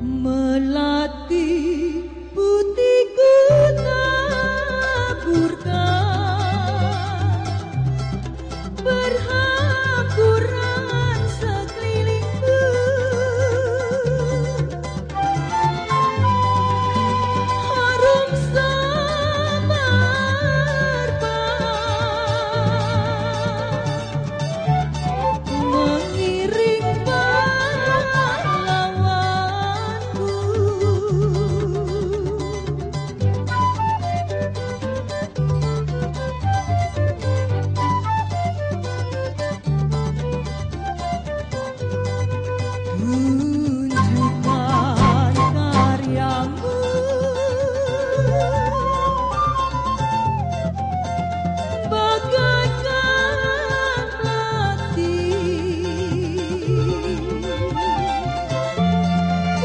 Melangkah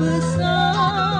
菩萨